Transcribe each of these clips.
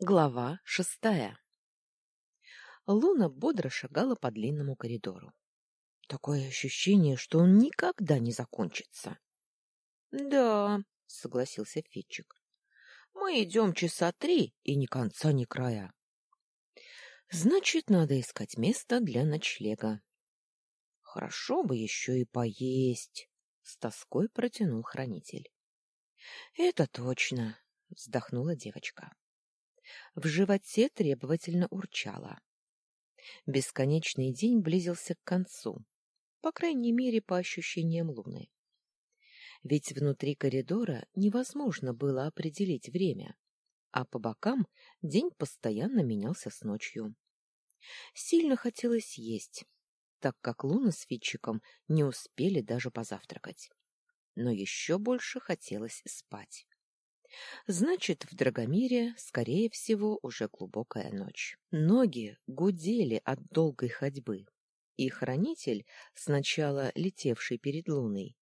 Глава шестая Луна бодро шагала по длинному коридору. Такое ощущение, что он никогда не закончится. — Да, — согласился Фитчик. — Мы идем часа три, и ни конца, ни края. — Значит, надо искать место для ночлега. — Хорошо бы еще и поесть, — с тоской протянул хранитель. — Это точно, — вздохнула девочка. В животе требовательно урчало. Бесконечный день близился к концу, по крайней мере, по ощущениям Луны. Ведь внутри коридора невозможно было определить время, а по бокам день постоянно менялся с ночью. Сильно хотелось есть, так как Луна с Фитчиком не успели даже позавтракать. Но еще больше хотелось спать. Значит, в Драгомире, скорее всего, уже глубокая ночь. Ноги гудели от долгой ходьбы, и хранитель, сначала летевший перед луной,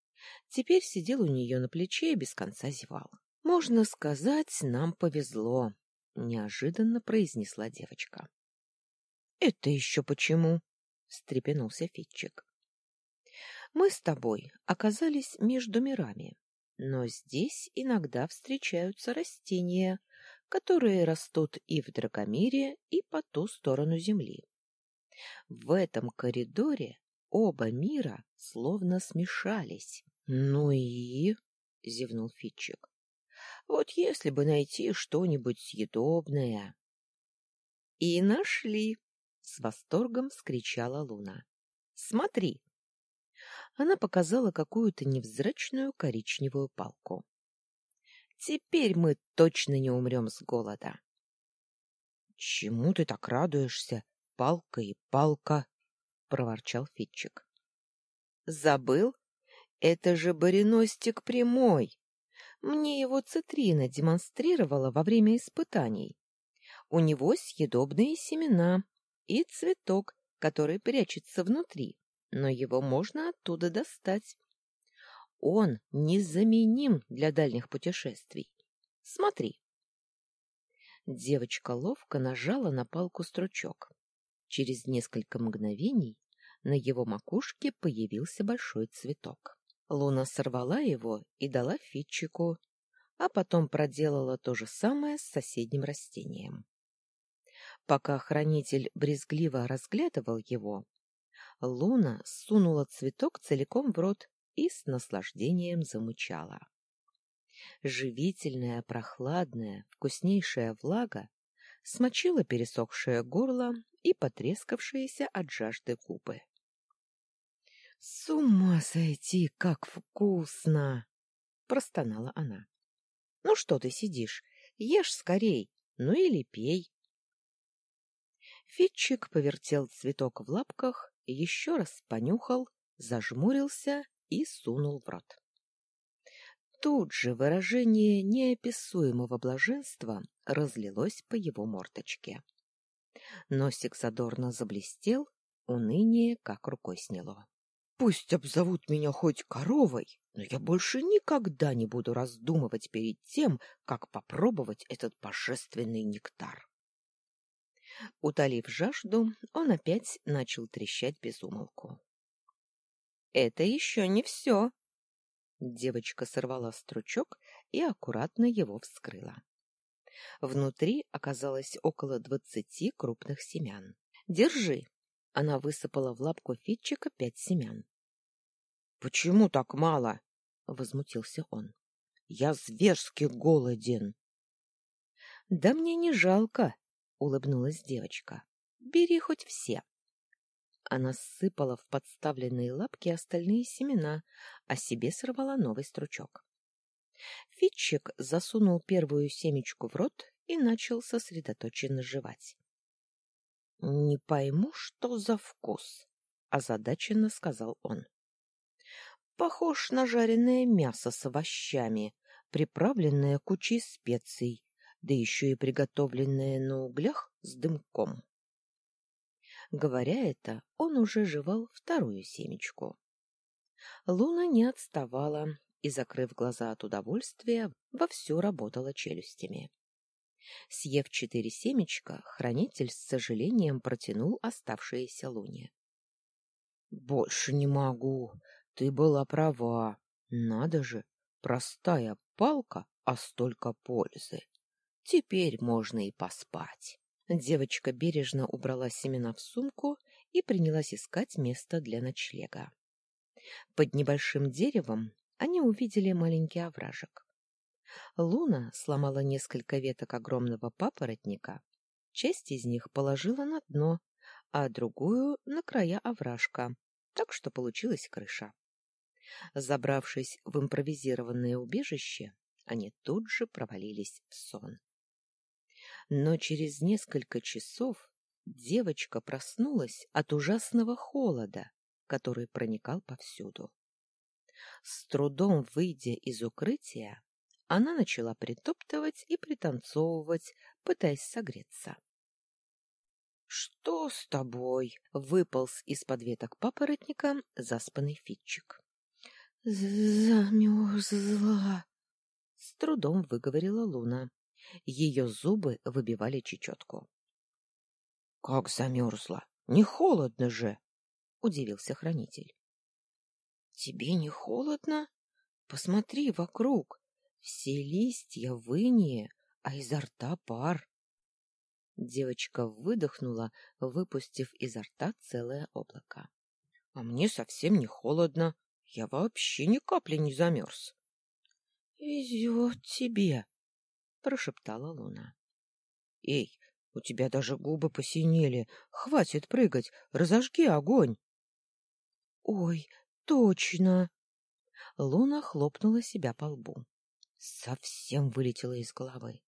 теперь сидел у нее на плече и без конца зевал. «Можно сказать, нам повезло», — неожиданно произнесла девочка. «Это еще почему?» — встрепенулся Фитчик. «Мы с тобой оказались между мирами, но здесь иногда встречаются растения, которые растут и в Дракомире, и по ту сторону Земли. В этом коридоре оба мира словно смешались. — Ну и... — зевнул Фитчик. — Вот если бы найти что-нибудь съедобное... — И нашли! — с восторгом вскричала Луна. — Смотри! Она показала какую-то невзрачную коричневую палку. Теперь мы точно не умрем с голода. — Чему ты так радуешься? Палка и палка, — проворчал Фитчик. — Забыл? Это же бариностик прямой. Мне его цитрина демонстрировала во время испытаний. У него съедобные семена и цветок, который прячется внутри но его можно оттуда достать. Он незаменим для дальних путешествий. Смотри. Девочка ловко нажала на палку стручок. Через несколько мгновений на его макушке появился большой цветок. Луна сорвала его и дала Фитчику, а потом проделала то же самое с соседним растением. Пока хранитель брезгливо разглядывал его, Луна сунула цветок целиком в рот и с наслаждением замычала. Живительная, прохладная, вкуснейшая влага смочила пересохшее горло и потрескавшиеся от жажды губы. — С ума сойти, как вкусно! — простонала она. — Ну что ты сидишь? Ешь скорей, ну или пей. Фитчик повертел цветок в лапках еще раз понюхал, зажмурился и сунул в рот. Тут же выражение неописуемого блаженства разлилось по его мордочке. Носик задорно заблестел, уныние как рукой сняло. Пусть обзовут меня хоть коровой, но я больше никогда не буду раздумывать перед тем, как попробовать этот божественный нектар. Утолив жажду, он опять начал трещать без умолку. — Это еще не все. Девочка сорвала стручок и аккуратно его вскрыла. Внутри оказалось около двадцати крупных семян. «Держи!» Она высыпала в лапку Фитчика пять семян. «Почему так мало?» — возмутился он. «Я зверски голоден!» «Да мне не жалко!» Улыбнулась девочка. Бери хоть все. Она сыпала в подставленные лапки остальные семена, а себе сорвала новый стручок. Фитчик засунул первую семечку в рот и начал сосредоточенно жевать. — Не пойму, что за вкус, — озадаченно сказал он. — Похож на жареное мясо с овощами, приправленное кучей специй, да еще и приготовленное на углях с дымком. Говоря это, он уже жевал вторую семечку. Луна не отставала и, закрыв глаза от удовольствия, вовсю работала челюстями. Съев четыре семечка, хранитель с сожалением протянул оставшиеся луне. — Больше не могу. Ты была права. Надо же, простая палка, а столько пользы. Теперь можно и поспать. Девочка бережно убрала семена в сумку и принялась искать место для ночлега. Под небольшим деревом они увидели маленький овражек. Луна сломала несколько веток огромного папоротника, часть из них положила на дно, а другую — на края овражка, так что получилась крыша. Забравшись в импровизированное убежище, они тут же провалились в сон. Но через несколько часов девочка проснулась от ужасного холода, который проникал повсюду. С трудом выйдя из укрытия, она начала притоптывать и пританцовывать, пытаясь согреться. — Что с тобой? — выполз из-под веток папоротника заспанный Фитчик. — Замерзла! — с трудом выговорила Луна. Ее зубы выбивали чечетку. — Как замерзла? Не холодно же! — удивился хранитель. — Тебе не холодно? Посмотри вокруг. Все листья в а изо рта пар. Девочка выдохнула, выпустив изо рта целое облако. — А мне совсем не холодно. Я вообще ни капли не замерз. — Везет тебе, — прошептала Луна. — Эй, у тебя даже губы посинели. Хватит прыгать, разожги огонь. — Ой, точно! Луна хлопнула себя по лбу. Совсем вылетела из головы.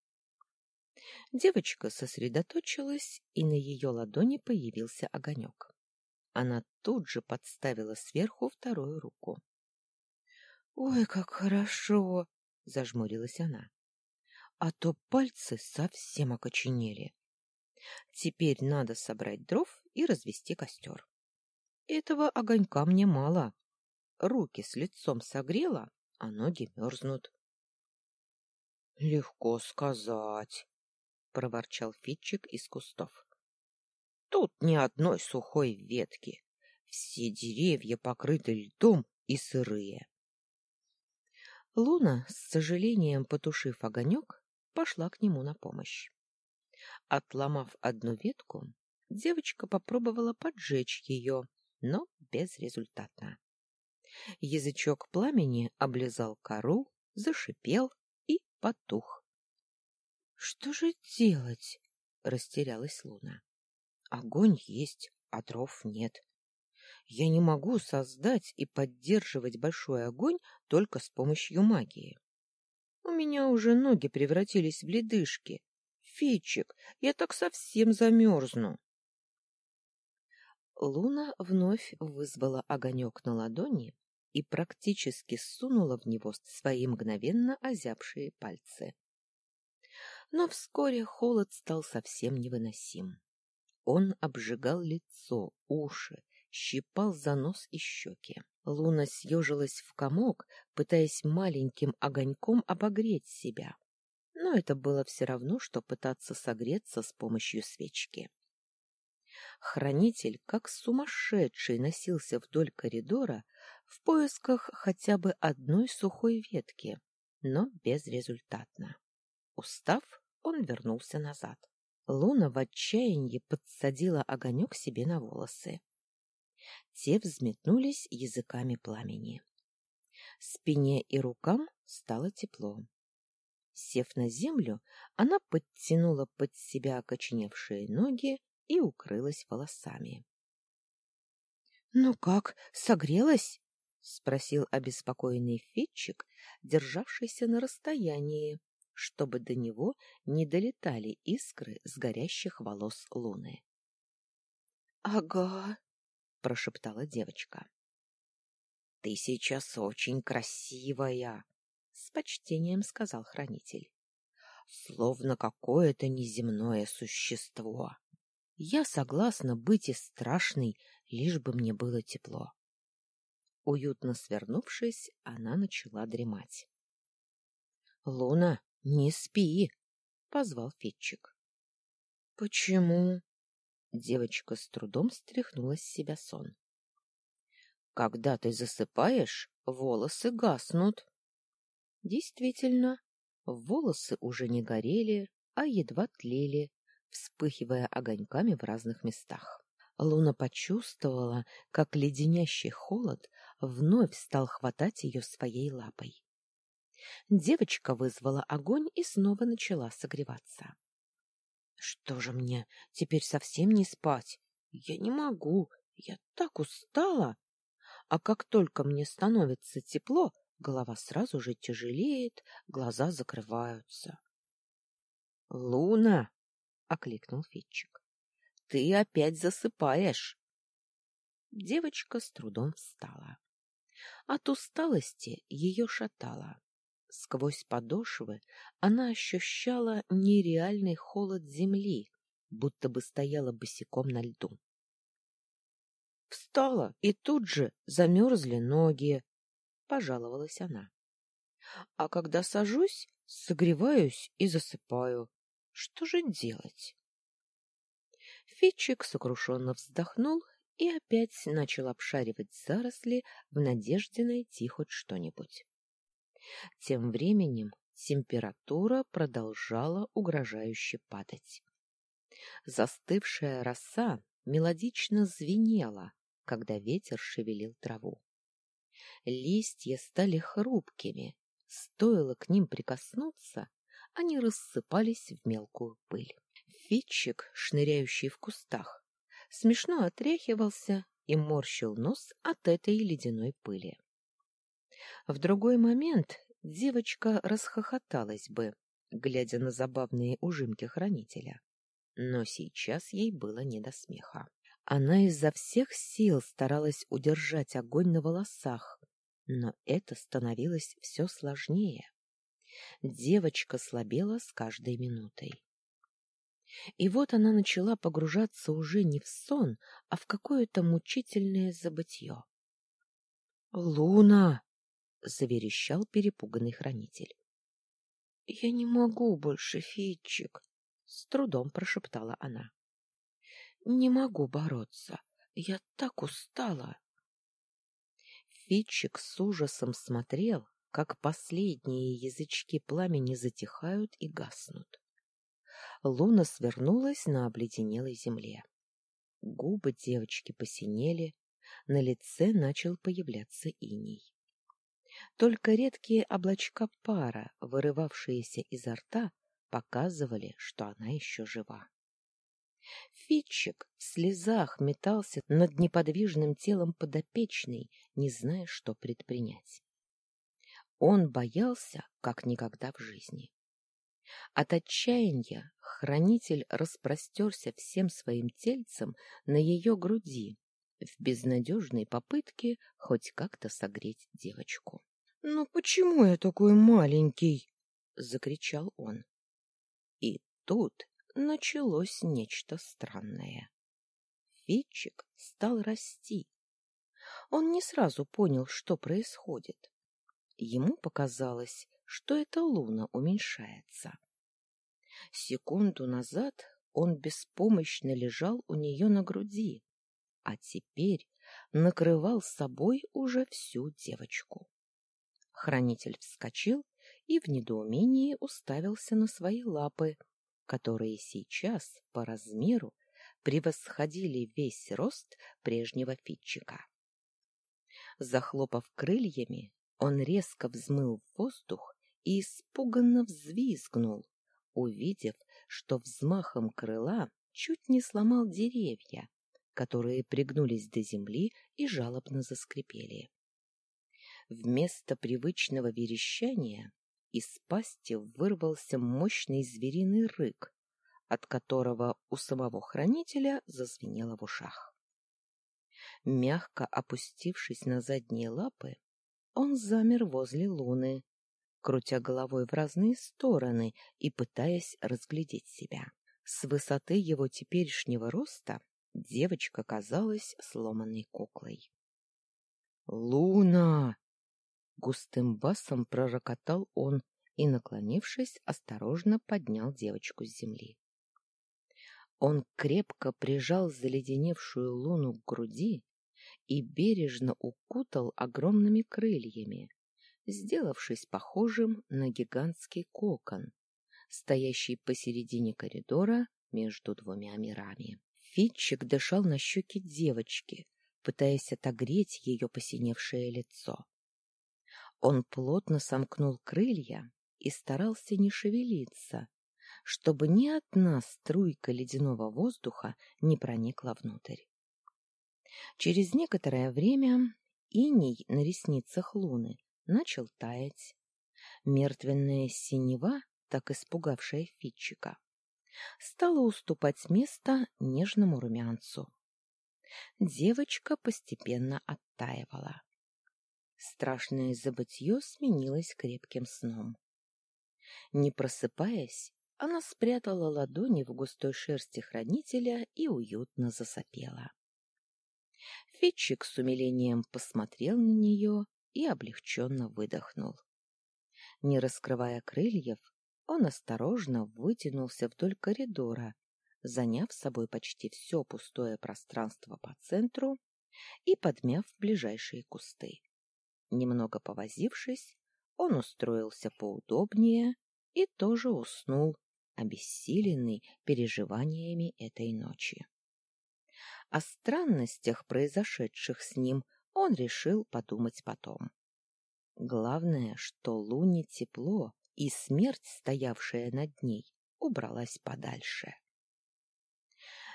Девочка сосредоточилась, и на ее ладони появился огонек. Она тут же подставила сверху вторую руку. — Ой, как хорошо! — зажмурилась она. — А то пальцы совсем окоченели. Теперь надо собрать дров и развести костер. Этого огонька мне мало. Руки с лицом согрела, а ноги мерзнут. — Легко сказать, — проворчал Фитчик из кустов. — Тут ни одной сухой ветки. Все деревья покрыты льдом и сырые. Луна, с сожалением потушив огонек, пошла к нему на помощь. Отломав одну ветку, девочка попробовала поджечь ее, но безрезультатно. Язычок пламени облизал кору, зашипел и потух. — Что же делать? — растерялась Луна. — Огонь есть, а дров нет. Я не могу создать и поддерживать большой огонь только с помощью магии. У меня уже ноги превратились в ледышки. Фичик, я так совсем замерзну. Луна вновь вызвала огонек на ладони и практически сунула в него свои мгновенно озябшие пальцы. Но вскоре холод стал совсем невыносим. Он обжигал лицо, уши, щипал за нос и щеки. Луна съежилась в комок, пытаясь маленьким огоньком обогреть себя. Но это было все равно, что пытаться согреться с помощью свечки. Хранитель, как сумасшедший, носился вдоль коридора в поисках хотя бы одной сухой ветки, но безрезультатно. Устав, он вернулся назад. Луна в отчаянии подсадила огонек себе на волосы. Те взметнулись языками пламени. Спине и рукам стало тепло. Сев на землю, она подтянула под себя окоченевшие ноги и укрылась волосами. — Ну как, согрелась? — спросил обеспокоенный Фитчик, державшийся на расстоянии, чтобы до него не долетали искры с горящих волос луны. — Ага, прошептала девочка. — Ты сейчас очень красивая, — с почтением сказал хранитель. — Словно какое-то неземное существо. Я согласна быть и страшной, лишь бы мне было тепло. Уютно свернувшись, она начала дремать. — Луна, не спи! — позвал Фитчик. Почему? Девочка с трудом стряхнула с себя сон. Когда ты засыпаешь, волосы гаснут. Действительно, волосы уже не горели, а едва тлели, вспыхивая огоньками в разных местах. Луна почувствовала, как леденящий холод вновь стал хватать ее своей лапой. Девочка вызвала огонь и снова начала согреваться. — Что же мне, теперь совсем не спать? Я не могу, я так устала. А как только мне становится тепло, голова сразу же тяжелеет, глаза закрываются. — Луна! — окликнул Фитчик. — Ты опять засыпаешь. Девочка с трудом встала. От усталости ее шатало. Сквозь подошвы она ощущала нереальный холод земли, будто бы стояла босиком на льду. Встала, и тут же замерзли ноги, — пожаловалась она. А когда сажусь, согреваюсь и засыпаю. Что же делать? Фитчик сокрушенно вздохнул и опять начал обшаривать заросли в надежде найти хоть что-нибудь. Тем временем температура продолжала угрожающе падать. Застывшая роса мелодично звенела, когда ветер шевелил траву. Листья стали хрупкими, стоило к ним прикоснуться, они рассыпались в мелкую пыль. Фитчик, шныряющий в кустах, смешно отряхивался и морщил нос от этой ледяной пыли. В другой момент девочка расхохоталась бы, глядя на забавные ужимки хранителя. Но сейчас ей было не до смеха. Она изо всех сил старалась удержать огонь на волосах, но это становилось все сложнее. Девочка слабела с каждой минутой. И вот она начала погружаться уже не в сон, а в какое-то мучительное забытье. «Луна!» — заверещал перепуганный хранитель. «Я не могу больше, Фитчик!» — с трудом прошептала она. Не могу бороться. Я так устала. Фитчик с ужасом смотрел, как последние язычки пламени затихают и гаснут. Луна свернулась на обледенелой земле. Губы девочки посинели, на лице начал появляться иней. Только редкие облачка пара, вырывавшиеся изо рта, показывали, что она еще жива. Фитчик в слезах метался над неподвижным телом подопечной, не зная, что предпринять. Он боялся, как никогда в жизни. От отчаяния хранитель распростерся всем своим тельцем на ее груди в безнадежной попытке хоть как-то согреть девочку. — Ну почему я такой маленький? — закричал он. И тут началось нечто странное. Фитчик стал расти. Он не сразу понял, что происходит. Ему показалось, что эта луна уменьшается. Секунду назад он беспомощно лежал у нее на груди, а теперь накрывал собой уже всю девочку. Хранитель вскочил и в недоумении уставился на свои лапы, которые сейчас по размеру превосходили весь рост прежнего Фитчика. Захлопав крыльями, он резко взмыл в воздух и испуганно взвизгнул, увидев, что взмахом крыла чуть не сломал деревья, которые пригнулись до земли и жалобно заскрипели. Вместо привычного верещания из пасти вырвался мощный звериный рык, от которого у самого хранителя зазвенело в ушах. Мягко опустившись на задние лапы, он замер возле луны, крутя головой в разные стороны и пытаясь разглядеть себя. С высоты его теперешнего роста девочка казалась сломанной куклой. «Луна!» Густым басом пророкотал он и, наклонившись, осторожно поднял девочку с земли. Он крепко прижал заледеневшую луну к груди и бережно укутал огромными крыльями, сделавшись похожим на гигантский кокон, стоящий посередине коридора между двумя мирами. Фитчик дышал на щеки девочки, пытаясь отогреть ее посиневшее лицо. Он плотно сомкнул крылья и старался не шевелиться, чтобы ни одна струйка ледяного воздуха не проникла внутрь. Через некоторое время иней на ресницах луны начал таять. Мертвенная синева, так испугавшая Фитчика, стала уступать место нежному румянцу. Девочка постепенно оттаивала. Страшное забытье сменилось крепким сном. Не просыпаясь, она спрятала ладони в густой шерсти хранителя и уютно засопела. Фитчик с умилением посмотрел на нее и облегченно выдохнул. Не раскрывая крыльев, он осторожно вытянулся вдоль коридора, заняв собой почти все пустое пространство по центру и подмяв ближайшие кусты. Немного повозившись, он устроился поудобнее и тоже уснул, обессиленный переживаниями этой ночи. О странностях, произошедших с ним, он решил подумать потом. Главное, что Луне тепло, и смерть, стоявшая над ней, убралась подальше.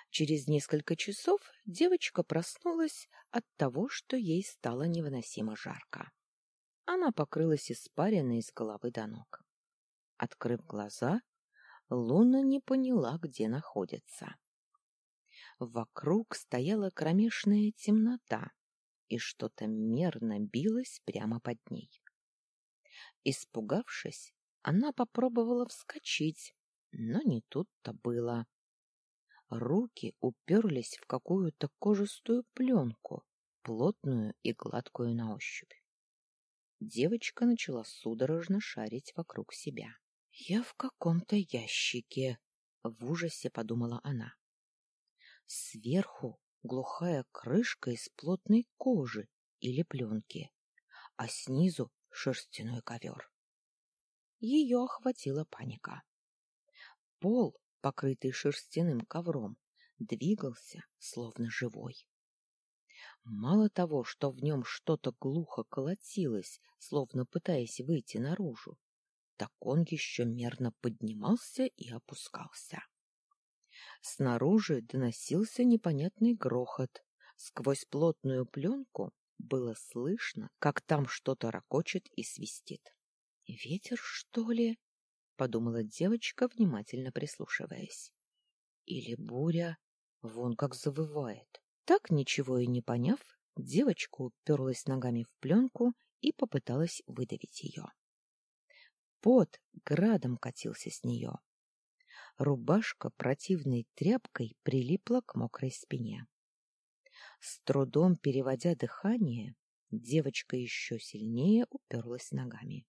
Через несколько часов девочка проснулась от того, что ей стало невыносимо жарко. Она покрылась испариной с головы до ног. Открыв глаза, Луна не поняла, где находится. Вокруг стояла кромешная темнота, и что-то мерно билось прямо под ней. Испугавшись, она попробовала вскочить, но не тут-то было. Руки уперлись в какую-то кожистую пленку, плотную и гладкую на ощупь. Девочка начала судорожно шарить вокруг себя. «Я в каком-то ящике», — в ужасе подумала она. Сверху глухая крышка из плотной кожи или пленки, а снизу шерстяной ковер. Ее охватила паника. Пол, покрытый шерстяным ковром, двигался, словно живой. Мало того, что в нем что-то глухо колотилось, словно пытаясь выйти наружу, так он еще мерно поднимался и опускался. Снаружи доносился непонятный грохот. Сквозь плотную пленку было слышно, как там что-то ракочет и свистит. «Ветер, что ли?» — подумала девочка, внимательно прислушиваясь. «Или буря? Вон как завывает». Так, ничего и не поняв, девочка уперлась ногами в пленку и попыталась выдавить ее. Пот градом катился с нее. Рубашка противной тряпкой прилипла к мокрой спине. С трудом переводя дыхание, девочка еще сильнее уперлась ногами.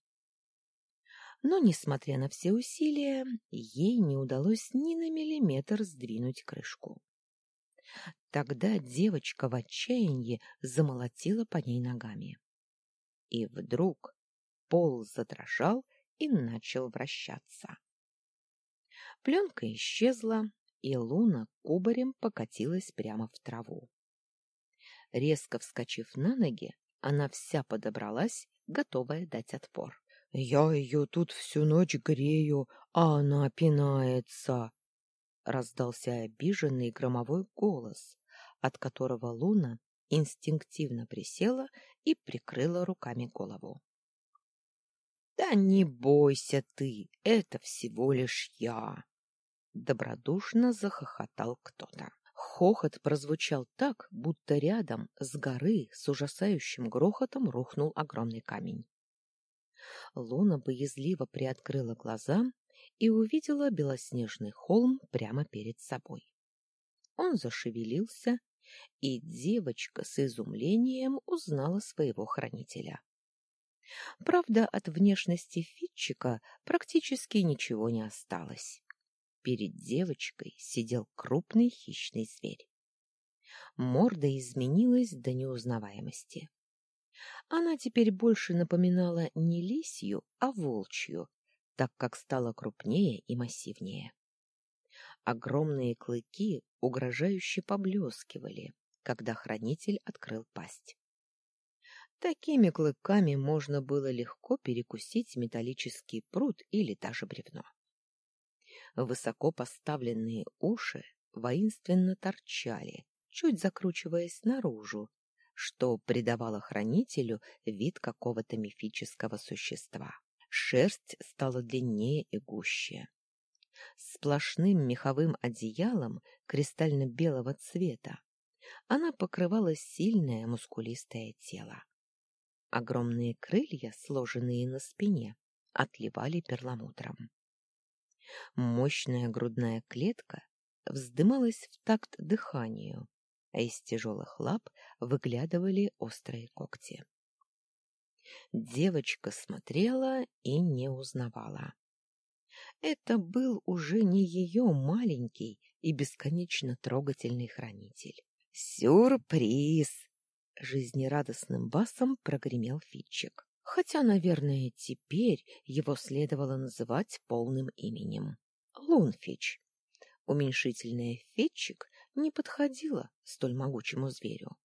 Но, несмотря на все усилия, ей не удалось ни на миллиметр сдвинуть крышку. Тогда девочка в отчаянии замолотила по ней ногами. И вдруг пол задрожал и начал вращаться. Пленка исчезла, и луна кубарем покатилась прямо в траву. Резко вскочив на ноги, она вся подобралась, готовая дать отпор. — Я ее тут всю ночь грею, а она пинается! — раздался обиженный громовой голос, от которого Луна инстинктивно присела и прикрыла руками голову. — Да не бойся ты, это всего лишь я! — добродушно захохотал кто-то. Хохот прозвучал так, будто рядом с горы с ужасающим грохотом рухнул огромный камень. Луна боязливо приоткрыла глаза и увидела белоснежный холм прямо перед собой. Он зашевелился, и девочка с изумлением узнала своего хранителя. Правда, от внешности Фитчика практически ничего не осталось. Перед девочкой сидел крупный хищный зверь. Морда изменилась до неузнаваемости. Она теперь больше напоминала не лисью, а волчью, так как стала крупнее и массивнее. Огромные клыки угрожающе поблескивали, когда хранитель открыл пасть. Такими клыками можно было легко перекусить металлический пруд или даже бревно. Высоко поставленные уши воинственно торчали, чуть закручиваясь наружу, что придавало хранителю вид какого-то мифического существа. Шерсть стала длиннее и гуще. Сплошным меховым одеялом кристально-белого цвета она покрывала сильное мускулистое тело. Огромные крылья, сложенные на спине, отливали перламутром. Мощная грудная клетка вздымалась в такт дыханию, а из тяжелых лап выглядывали острые когти. Девочка смотрела и не узнавала. Это был уже не ее маленький и бесконечно трогательный хранитель. «Сюрприз!» — жизнерадостным басом прогремел Фитчик. Хотя, наверное, теперь его следовало называть полным именем. Лунфич. Уменьшительное «фетчик» не подходило столь могучему зверю.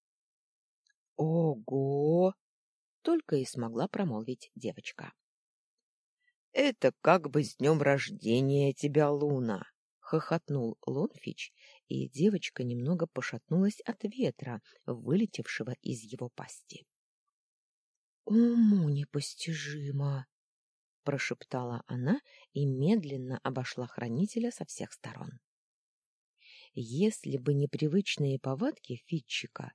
«Ого!» — только и смогла промолвить девочка. «Это как бы с днем рождения тебя, Луна!» — хохотнул Лунфич, и девочка немного пошатнулась от ветра, вылетевшего из его пасти. «Уму непостижимо!» — прошептала она и медленно обошла хранителя со всех сторон. Если бы не привычные повадки Фитчика,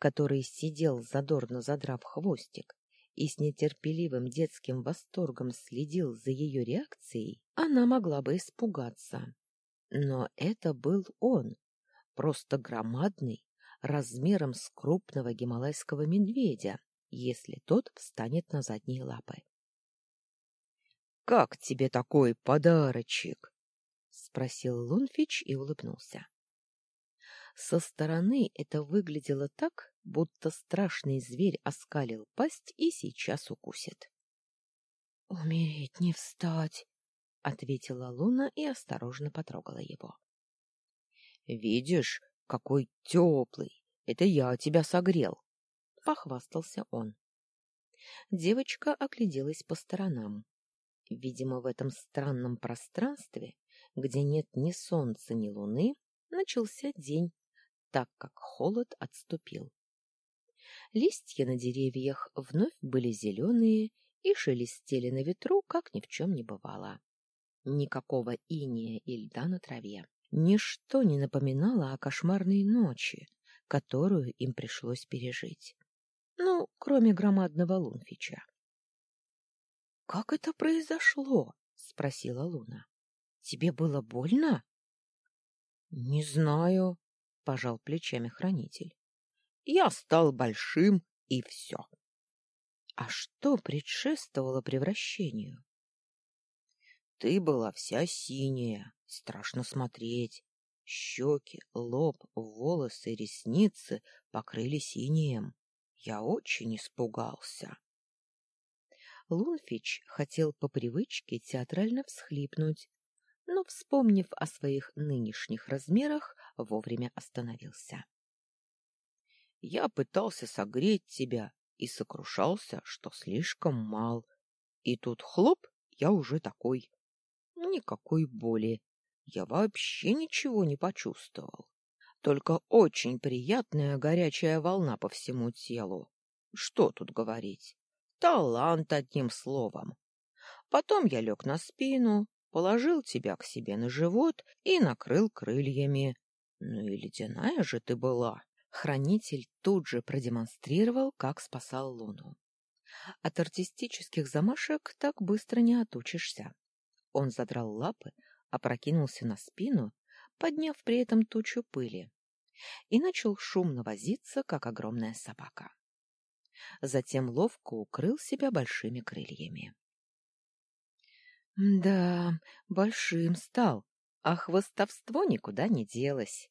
который сидел задорно задрав хвостик и с нетерпеливым детским восторгом следил за ее реакцией, она могла бы испугаться. Но это был он, просто громадный, размером с крупного гималайского медведя, если тот встанет на задние лапы. — Как тебе такой подарочек? — спросил Лунфич и улыбнулся. Со стороны это выглядело так, будто страшный зверь оскалил пасть и сейчас укусит. — Умереть не встать, — ответила Луна и осторожно потрогала его. — Видишь, какой теплый! Это я тебя согрел! — похвастался он. Девочка огляделась по сторонам. Видимо, в этом странном пространстве, где нет ни солнца, ни луны, начался день, так как холод отступил. Листья на деревьях вновь были зеленые и шелестели на ветру, как ни в чем не бывало. Никакого иния и льда на траве. Ничто не напоминало о кошмарной ночи, которую им пришлось пережить. Ну, кроме громадного Лунфича. — Как это произошло? — спросила Луна. — Тебе было больно? — Не знаю, — пожал плечами хранитель. — Я стал большим, и все. — А что предшествовало превращению? — Ты была вся синяя, страшно смотреть. Щеки, лоб, волосы, ресницы покрыли синим. Я очень испугался. Лунфич хотел по привычке театрально всхлипнуть, но, вспомнив о своих нынешних размерах, вовремя остановился. Я пытался согреть тебя и сокрушался, что слишком мал. И тут хлоп, я уже такой. Никакой боли. Я вообще ничего не почувствовал только очень приятная горячая волна по всему телу. Что тут говорить? Талант, одним словом. Потом я лег на спину, положил тебя к себе на живот и накрыл крыльями. Ну и ледяная же ты была. Хранитель тут же продемонстрировал, как спасал Луну. От артистических замашек так быстро не отучишься. Он задрал лапы, опрокинулся на спину подняв при этом тучу пыли, и начал шумно возиться, как огромная собака. Затем ловко укрыл себя большими крыльями. Да, большим стал, а хвостовство никуда не делось.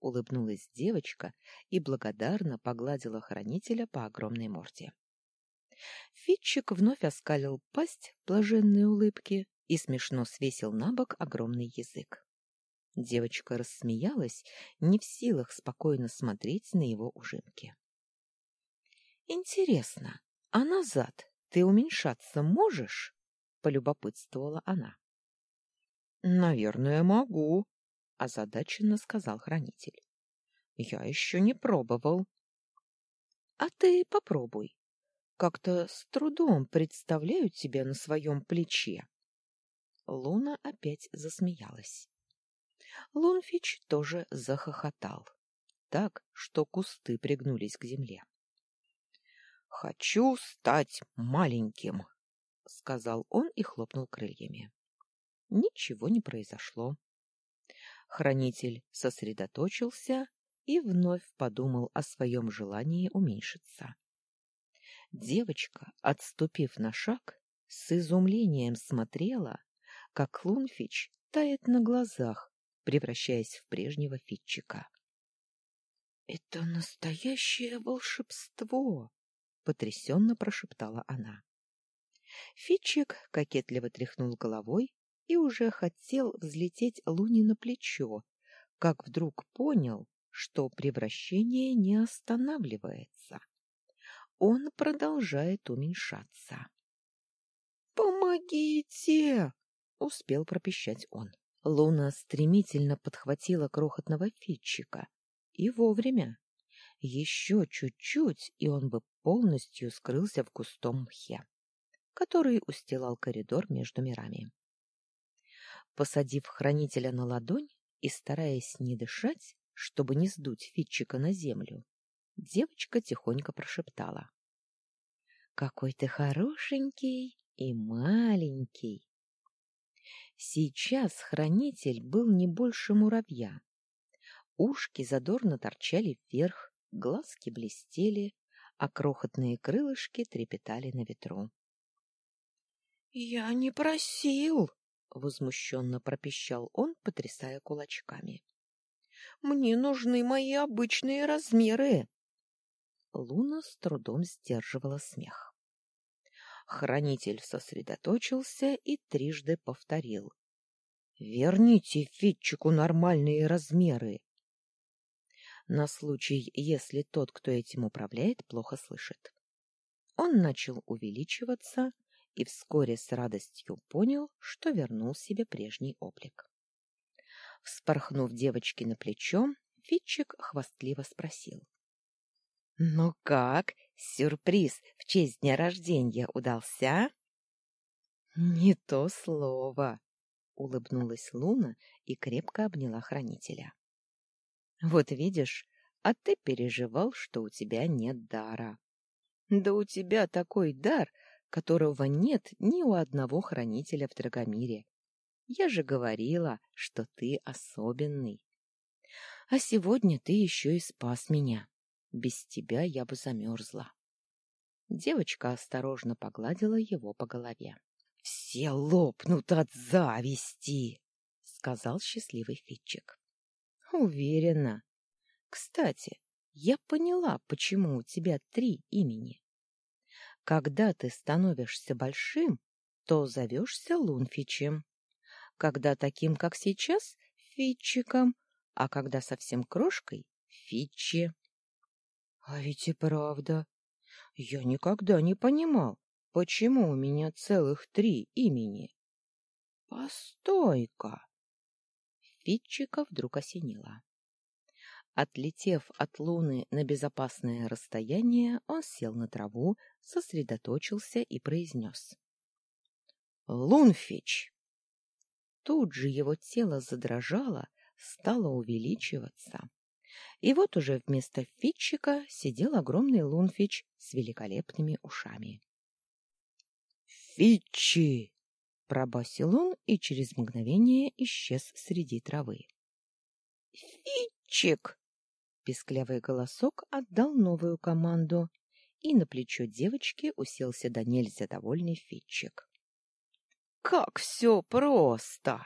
Улыбнулась девочка и благодарно погладила хранителя по огромной морде. Фитчик вновь оскалил пасть блаженной улыбки и смешно свесил на бок огромный язык. Девочка рассмеялась, не в силах спокойно смотреть на его ужимки. Интересно, а назад ты уменьшаться можешь? Полюбопытствовала она. Наверное, могу, озадаченно сказал хранитель. Я еще не пробовал. А ты попробуй. Как-то с трудом представляю тебя на своем плече. Луна опять засмеялась. Лунфич тоже захохотал, так, что кусты пригнулись к земле. «Хочу стать маленьким», — сказал он и хлопнул крыльями. Ничего не произошло. Хранитель сосредоточился и вновь подумал о своем желании уменьшиться. Девочка, отступив на шаг, с изумлением смотрела, как Лунфич тает на глазах, превращаясь в прежнего Фитчика. — Это настоящее волшебство! — потрясенно прошептала она. Фитчик кокетливо тряхнул головой и уже хотел взлететь Луне на плечо, как вдруг понял, что превращение не останавливается. Он продолжает уменьшаться. «Помогите!» — успел пропищать он. Луна стремительно подхватила крохотного фитчика. И вовремя. Еще чуть-чуть, и он бы полностью скрылся в густом мхе, который устилал коридор между мирами. Посадив хранителя на ладонь и стараясь не дышать, чтобы не сдуть Фитчика на землю, девочка тихонько прошептала. — Какой ты хорошенький и маленький! Сейчас хранитель был не больше муравья. Ушки задорно торчали вверх, глазки блестели, а крохотные крылышки трепетали на ветру. — Я не просил! — возмущенно пропищал он, потрясая кулачками. — Мне нужны мои обычные размеры! Луна с трудом сдерживала смех. Хранитель сосредоточился и трижды повторил. — Верните Фитчику нормальные размеры! На случай, если тот, кто этим управляет, плохо слышит. Он начал увеличиваться и вскоре с радостью понял, что вернул себе прежний облик. Вспорхнув девочке на плечо, Фитчик хвастливо спросил. — Ну как, Сюрприз в честь дня рождения удался? Не то слово, улыбнулась Луна и крепко обняла хранителя. Вот видишь, а ты переживал, что у тебя нет дара. Да у тебя такой дар, которого нет ни у одного хранителя в Драгомире. Я же говорила, что ты особенный. А сегодня ты еще и спас меня. Без тебя я бы замерзла. Девочка осторожно погладила его по голове. — Все лопнут от зависти, — сказал счастливый Фитчик. — Уверена. Кстати, я поняла, почему у тебя три имени. Когда ты становишься большим, то зовешься Лунфичем. Когда таким, как сейчас, — Фитчиком, а когда совсем крошкой — Фитчи. А ведь и правда. Я никогда не понимал, почему у меня целых три имени. Постой-ка. Фитчика вдруг осенило. Отлетев от луны на безопасное расстояние, он сел на траву, сосредоточился и произнес. «Лунфич!» Тут же его тело задрожало, стало увеличиваться. И вот уже вместо Фитчика сидел огромный лунфич с великолепными ушами. «Фитчи!» — пробасил он и через мгновение исчез среди травы. «Фитчик!» — песклявый голосок отдал новую команду, и на плечо девочки уселся до нельзя довольный Фитчик. — Как все просто!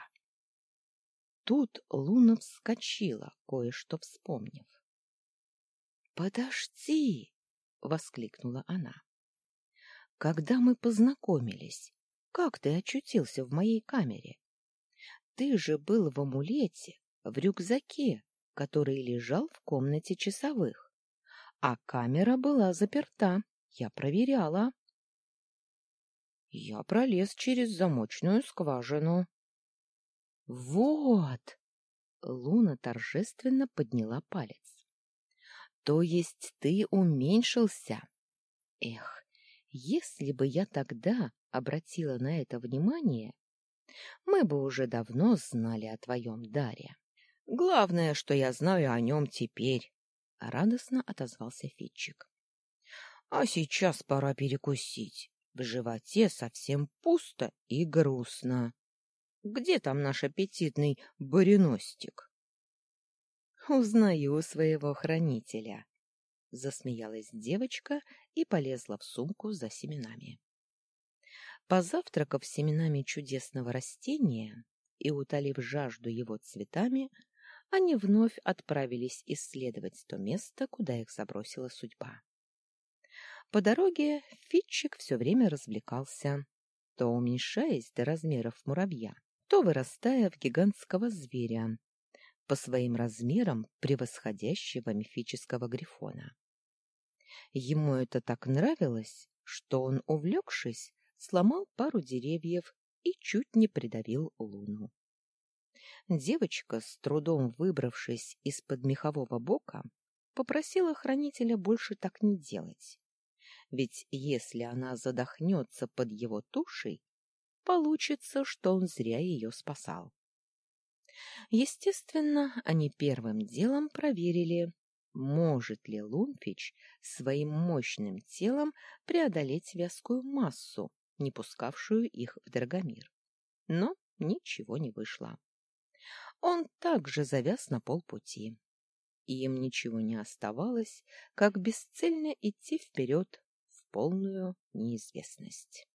Тут Луна вскочила, кое-что вспомнив. — Подожди! — воскликнула она. — Когда мы познакомились, как ты очутился в моей камере? Ты же был в амулете, в рюкзаке, который лежал в комнате часовых. А камера была заперта. Я проверяла. Я пролез через замочную скважину. Вот! Луна торжественно подняла палец. То есть ты уменьшился? Эх, если бы я тогда обратила на это внимание, мы бы уже давно знали о твоем даре. Главное, что я знаю о нем теперь, — радостно отозвался Фитчик. — А сейчас пора перекусить. В животе совсем пусто и грустно. Где там наш аппетитный буреностик? — Узнаю своего хранителя, — засмеялась девочка и полезла в сумку за семенами. Позавтракав семенами чудесного растения и утолив жажду его цветами, они вновь отправились исследовать то место, куда их забросила судьба. По дороге Фитчик все время развлекался, то уменьшаясь до размеров муравья, то вырастая в гигантского зверя, по своим размерам превосходящего мифического грифона. Ему это так нравилось, что он, увлекшись, сломал пару деревьев и чуть не придавил луну. Девочка, с трудом выбравшись из-под мехового бока, попросила хранителя больше так не делать. Ведь если она задохнется под его тушей, получится, что он зря ее спасал. Естественно, они первым делом проверили, может ли Лунфич своим мощным телом преодолеть вязкую массу, не пускавшую их в Драгомир. Но ничего не вышло. Он также завяз на полпути. И им ничего не оставалось, как бесцельно идти вперед в полную неизвестность.